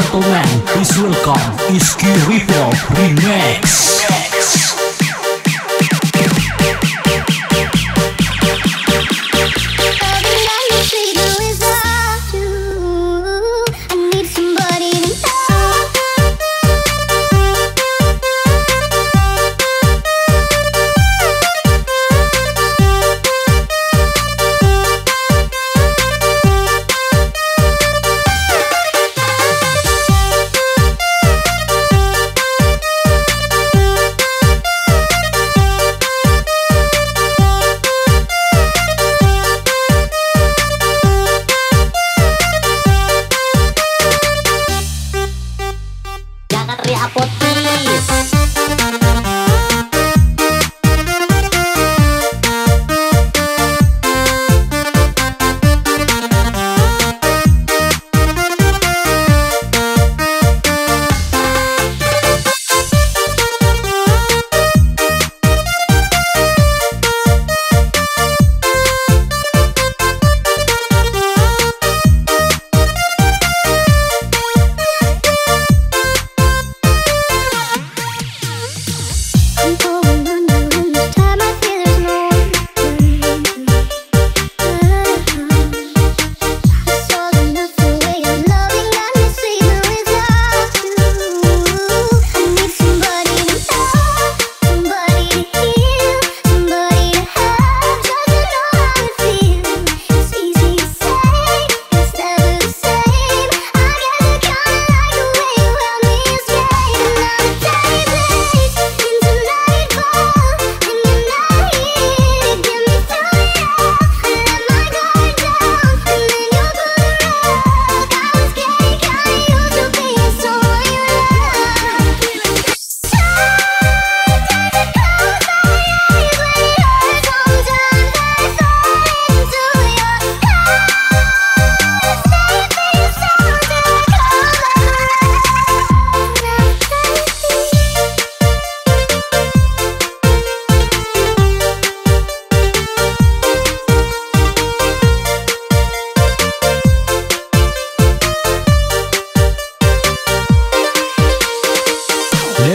Gentlemen, please welcome Iski Reveal Remix. Jangan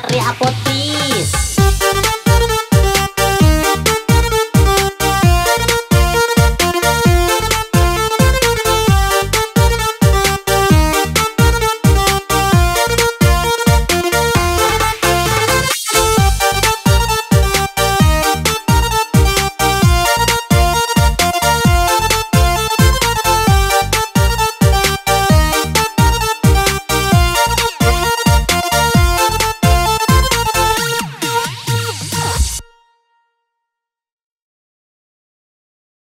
hari apotik